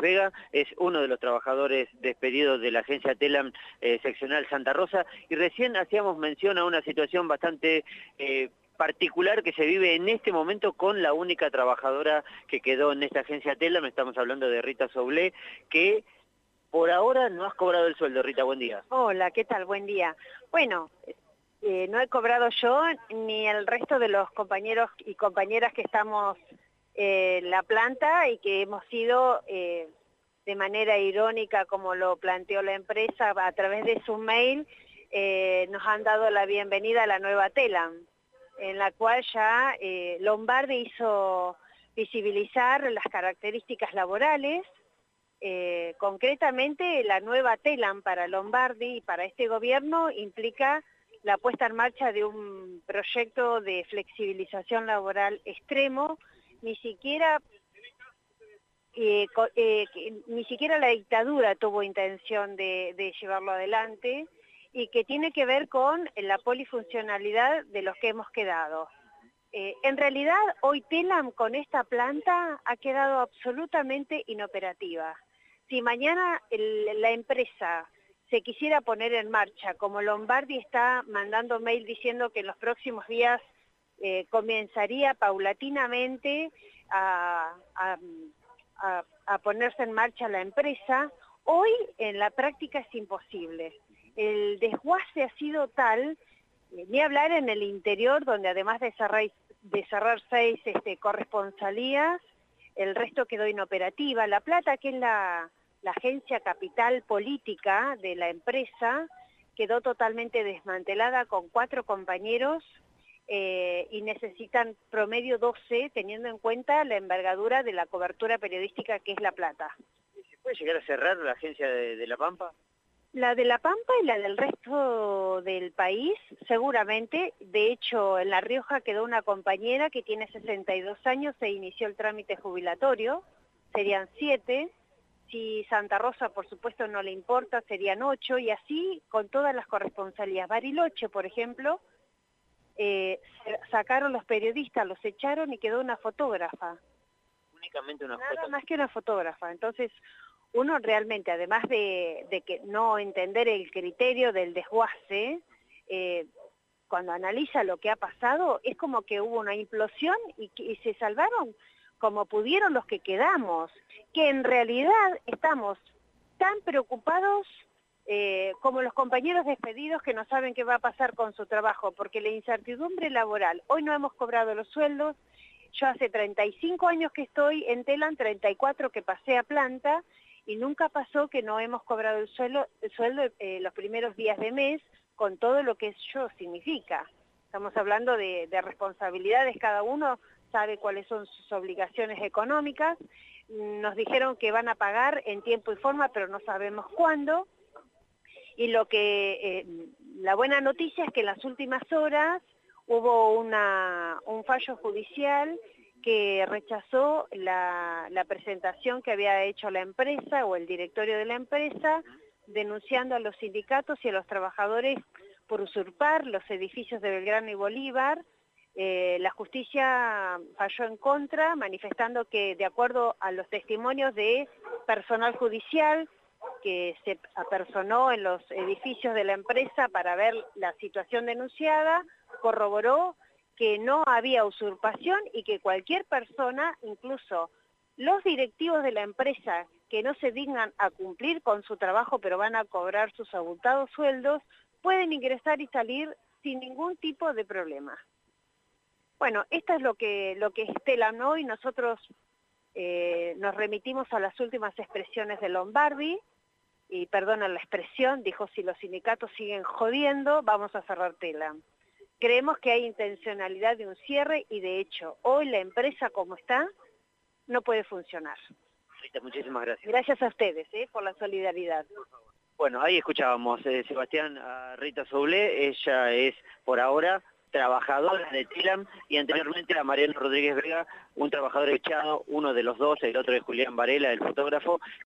Vega, es uno de los trabajadores despedidos de la agencia Telam eh, seccional Santa Rosa, y recién hacíamos mención a una situación bastante... Eh, particular que se vive en este momento con la única trabajadora que quedó en esta agencia Telam, estamos hablando de Rita Soblé, que por ahora no has cobrado el sueldo, Rita, buen día. Hola, ¿qué tal? Buen día. Bueno, eh, no he cobrado yo ni el resto de los compañeros y compañeras que estamos en la planta y que hemos sido eh, de manera irónica, como lo planteó la empresa, a través de su mail, eh, nos han dado la bienvenida a la nueva Telam, en la cual ya Lombardi hizo visibilizar las características laborales, concretamente la nueva TELAM para Lombardi y para este gobierno implica la puesta en marcha de un proyecto de flexibilización laboral extremo, ni siquiera, eh, eh, ni siquiera la dictadura tuvo intención de, llevarlo adelante y que tiene que ver con la polifuncionalidad de los que hemos quedado. Eh, en realidad, hoy TELAM con esta planta ha quedado absolutamente inoperativa. Si mañana la empresa se quisiera poner en marcha, como Lombardi está mandando mail diciendo que en los próximos días eh, comenzaría paulatinamente a, ponerse en marcha la empresa, hoy en la práctica es imposible. El desguace ha sido tal, eh, ni hablar en el interior, donde además de cerrar, seis este, corresponsalías, el resto quedó inoperativa. La Plata, que es la agencia capital política de la empresa quedó totalmente desmantelada con cuatro compañeros eh, y necesitan promedio 12 teniendo en cuenta la envergadura de la cobertura periodística que es La Plata. ¿Se puede llegar a cerrar la agencia de, La Pampa? La de La Pampa y la del resto del país, seguramente. De hecho, en La Rioja quedó una compañera que tiene 62 años e inició el trámite jubilatorio. Serían siete. Si Santa Rosa, por supuesto, no le importa, serían ocho, y así con todas las corresponsalías. Bariloche, por ejemplo, eh, sacaron los periodistas, los echaron y quedó una fotógrafa. Únicamente una Nada más que una fotógrafa. Entonces, uno realmente, además de, que no entender el criterio del desguace, eh, cuando analiza lo que ha pasado, es como que hubo una implosión y, y se salvaron como pudieron los que quedamos, que en realidad estamos tan preocupados eh, como los compañeros despedidos que no saben qué va a pasar con su trabajo, porque la incertidumbre laboral, hoy no hemos cobrado los sueldos, yo hace 35 años que estoy en Telan, 34 que pasé a planta, y nunca pasó que no hemos cobrado el sueldo, el sueldo eh, los primeros días de mes, con todo lo que eso significa. Estamos hablando de responsabilidades cada uno sabe cuáles son sus obligaciones económicas. Nos dijeron que van a pagar en tiempo y forma, pero no sabemos cuándo. Y lo que, eh, la buena noticia es que en las últimas horas hubo un fallo judicial que rechazó la, la, presentación que había hecho la empresa o el directorio de la empresa denunciando a los sindicatos y a los trabajadores por usurpar los edificios de Belgrano y Bolívar, eh, la justicia falló en contra, manifestando que de acuerdo a los testimonios de personal judicial que se apersonó en los edificios de la empresa para ver la situación denunciada, corroboró que no había usurpación y que cualquier persona, incluso los directivos de la empresa que no se dignan a cumplir con su trabajo pero van a cobrar sus abultados sueldos, pueden ingresar y salir sin ningún tipo de problema. Bueno, esto es lo que, lo que Estela no y nosotros eh, nos remitimos a las últimas expresiones de Lombardi, y perdona la expresión, dijo, si los sindicatos siguen jodiendo, vamos a cerrar tela. Creemos que hay intencionalidad de un cierre y de hecho, hoy la empresa como está, no puede funcionar. Rita, muchísimas gracias. Gracias a ustedes ¿eh? por la solidaridad. Bueno, ahí escuchábamos, eh, Sebastián, a Rita Soblé, ella es por ahora trabajadora de TILAM y anteriormente a Mariano Rodríguez Vega, un trabajador echado, uno de los dos, el otro es Julián Varela, el fotógrafo,